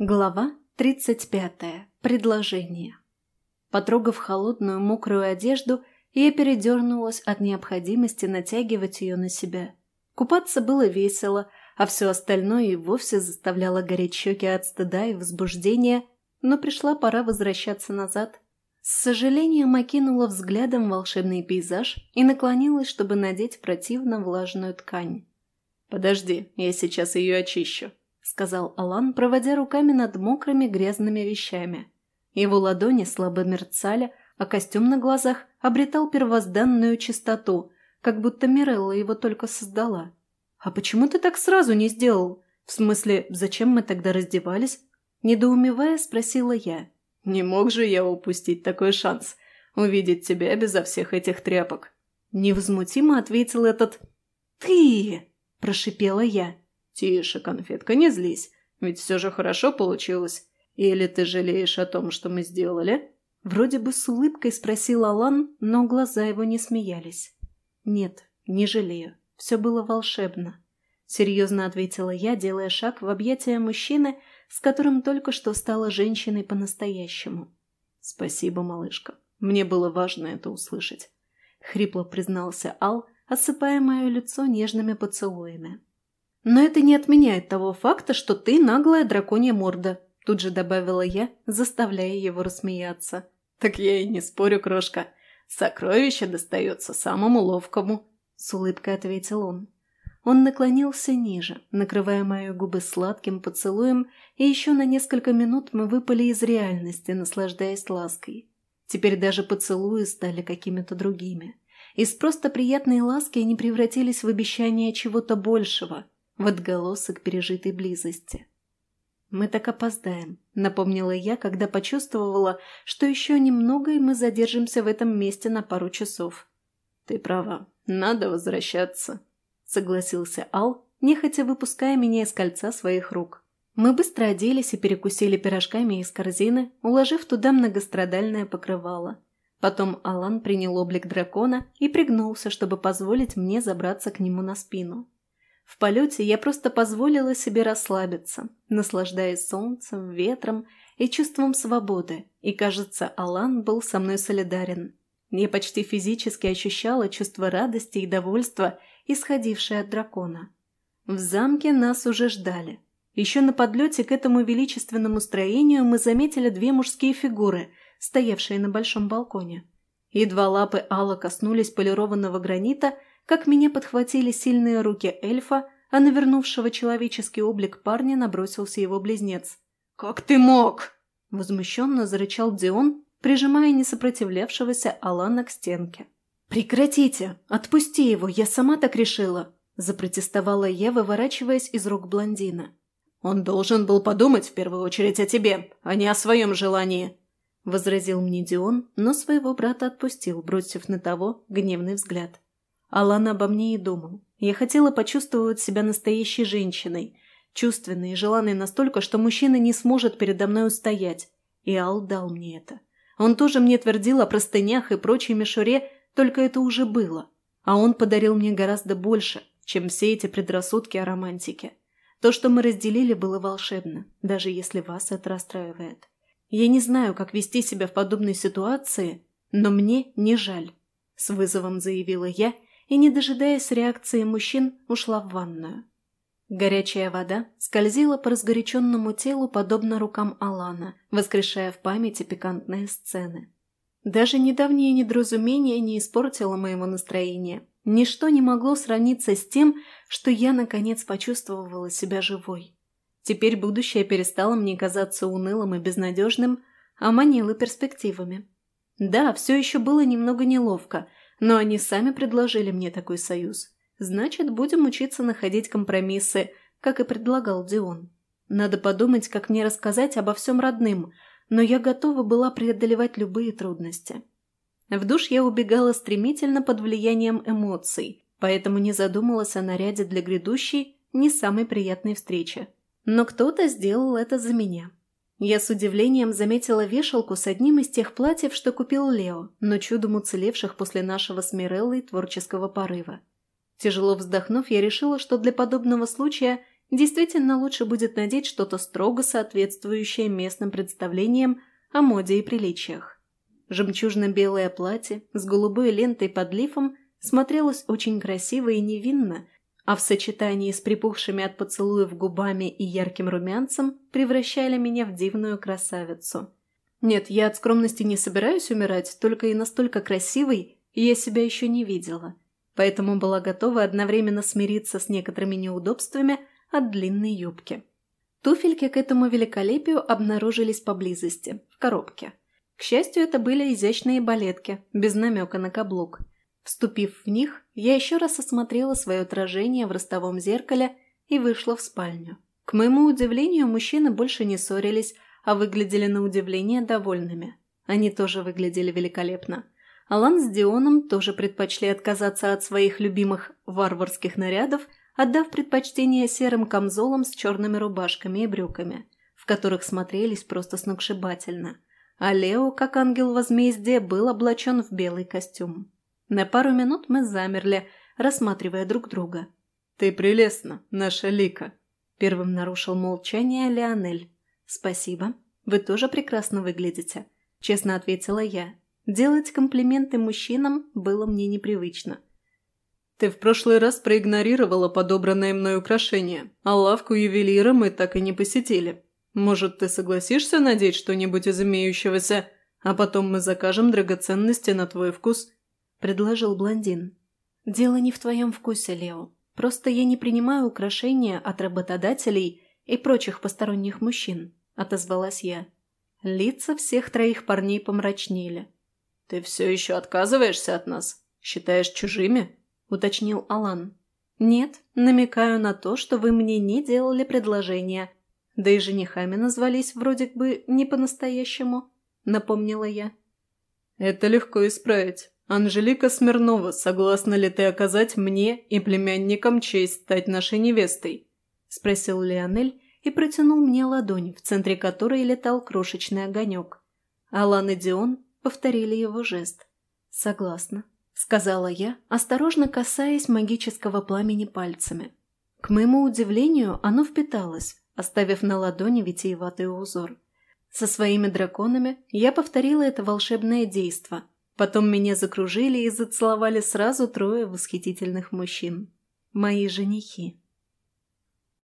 Глава 35. Предложение. Потрогав холодную мокрую одежду, я передернулась от необходимости натягивать ее на себя. Купаться было весело, а все остальное и вовсе заставляло гореть щеки от стыда и возбуждения, но пришла пора возвращаться назад. С сожалением окинула взглядом волшебный пейзаж и наклонилась, чтобы надеть противно влажную ткань. «Подожди, я сейчас ее очищу», — сказал Алан, проводя руками над мокрыми грязными вещами. Его ладони слабо мерцали, а костюм на глазах обретал первозданную чистоту, как будто Мирелла его только создала. «А почему ты так сразу не сделал? В смысле, зачем мы тогда раздевались?» Недоумевая, спросила я. «Не мог же я упустить такой шанс увидеть тебя безо всех этих тряпок?» Невозмутимо ответил этот «Ты!» – прошипела я. «Тише, конфетка, не злись, ведь все же хорошо получилось. Или ты жалеешь о том, что мы сделали?» Вроде бы с улыбкой спросил Алан, но глаза его не смеялись. «Нет, не жалею. Все было волшебно», — серьезно ответила я, делая шаг в объятия мужчины, с которым только что стала женщиной по-настоящему. «Спасибо, малышка. Мне было важно это услышать», — хрипло признался Ал, осыпая мое лицо нежными поцелуями. «Но это не отменяет того факта, что ты наглая драконья морда», — тут же добавила я, заставляя его рассмеяться. «Так я и не спорю, крошка. Сокровище достается самому ловкому», — с улыбкой ответил он. Он наклонился ниже, накрывая мои губы сладким поцелуем, и еще на несколько минут мы выпали из реальности, наслаждаясь лаской. Теперь даже поцелуи стали какими-то другими. Из просто приятной ласки они превратились в обещание чего-то большего, в отголосок пережитой близости. «Мы так опоздаем», — напомнила я, когда почувствовала, что еще немного, и мы задержимся в этом месте на пару часов. «Ты права, надо возвращаться», — согласился Ал, нехотя выпуская меня из кольца своих рук. Мы быстро оделись и перекусили пирожками из корзины, уложив туда многострадальное покрывало. Потом Алан принял облик дракона и пригнулся, чтобы позволить мне забраться к нему на спину. В полете я просто позволила себе расслабиться, наслаждаясь солнцем, ветром и чувством свободы, и, кажется, Алан был со мной солидарен. Я почти физически ощущала чувство радости и довольства, исходившее от дракона. В замке нас уже ждали. Еще на подлете к этому величественному строению мы заметили две мужские фигуры, стоявшие на большом балконе. Едва лапы Алла коснулись полированного гранита – как меня подхватили сильные руки эльфа, а на вернувшего человеческий облик парня набросился его близнец. «Как ты мог?» – возмущенно зарычал Дион, прижимая несопротивлявшегося Алана к стенке. «Прекратите! Отпусти его! Я сама так решила!» – запротестовала я, выворачиваясь из рук блондина. «Он должен был подумать в первую очередь о тебе, а не о своем желании», – возразил мне Дион, но своего брата отпустил, бросив на того гневный взгляд. Алан обо мне и думал. Я хотела почувствовать себя настоящей женщиной, чувственной и желанной настолько, что мужчина не сможет передо мной устоять. И Ал дал мне это. Он тоже мне твердил о простынях и прочей мишуре, только это уже было. А он подарил мне гораздо больше, чем все эти предрассудки о романтике. То, что мы разделили, было волшебно, даже если вас это расстраивает. Я не знаю, как вести себя в подобной ситуации, но мне не жаль. С вызовом заявила я и, не дожидаясь реакции мужчин, ушла в ванную. Горячая вода скользила по разгоряченному телу, подобно рукам Алана, воскрешая в памяти пикантные сцены. Даже недавнее недоразумение не испортило моего настроения. Ничто не могло сравниться с тем, что я, наконец, почувствовала себя живой. Теперь будущее перестало мне казаться унылым и безнадежным, а манило перспективами. Да, все еще было немного неловко – но они сами предложили мне такой союз. Значит, будем учиться находить компромиссы, как и предлагал Дион. Надо подумать, как мне рассказать обо всем родным, но я готова была преодолевать любые трудности. В душ я убегала стремительно под влиянием эмоций, поэтому не задумалась о наряде для грядущей, не самой приятной встречи. Но кто-то сделал это за меня. Я с удивлением заметила вешалку с одним из тех платьев, что купил Лео, но чудом уцелевших после нашего с Миреллой творческого порыва. Тяжело вздохнув, я решила, что для подобного случая действительно лучше будет надеть что-то строго соответствующее местным представлениям о моде и приличиях. Жемчужно-белое платье с голубой лентой под лифом смотрелось очень красиво и невинно, а в сочетании с припухшими от поцелуев губами и ярким румянцем превращали меня в дивную красавицу. Нет, я от скромности не собираюсь умирать, только и настолько красивой я себя еще не видела, поэтому была готова одновременно смириться с некоторыми неудобствами от длинной юбки. Туфельки к этому великолепию обнаружились поблизости, в коробке. К счастью, это были изящные балетки, без намека на каблук – Вступив в них, я еще раз осмотрела свое отражение в ростовом зеркале и вышла в спальню. К моему удивлению, мужчины больше не ссорились, а выглядели на удивление довольными. Они тоже выглядели великолепно. Алан с Дионом тоже предпочли отказаться от своих любимых варварских нарядов, отдав предпочтение серым камзолам с черными рубашками и брюками, в которых смотрелись просто сногсшибательно. А Лео, как ангел возмездия, был облачен в белый костюм. На пару минут мы замерли, рассматривая друг друга. «Ты прелестна, наша Лика», – первым нарушил молчание Леонель. «Спасибо. Вы тоже прекрасно выглядите», – честно ответила я. Делать комплименты мужчинам было мне непривычно. «Ты в прошлый раз проигнорировала подобранное мной украшение, а лавку ювелира мы так и не посетили. Может, ты согласишься надеть что-нибудь из имеющегося, а потом мы закажем драгоценности на твой вкус?» Предложил блондин. «Дело не в твоем вкусе, Лео. Просто я не принимаю украшения от работодателей и прочих посторонних мужчин», – отозвалась я. Лица всех троих парней помрачнели. «Ты все еще отказываешься от нас? Считаешь чужими?» – уточнил Алан. «Нет, намекаю на то, что вы мне не делали предложения. Да и женихами назвались вроде бы не по-настоящему», – напомнила я. «Это легко исправить. «Анжелика Смирнова, согласна ли ты оказать мне и племянникам честь стать нашей невестой?» – спросил Леонель и протянул мне ладонь, в центре которой летал крошечный огонек. Алан и Дион повторили его жест. «Согласна», – сказала я, осторожно касаясь магического пламени пальцами. К моему удивлению, оно впиталось, оставив на ладони витиеватый узор. Со своими драконами я повторила это волшебное действо – Потом меня закружили и зацеловали сразу трое восхитительных мужчин. Мои женихи.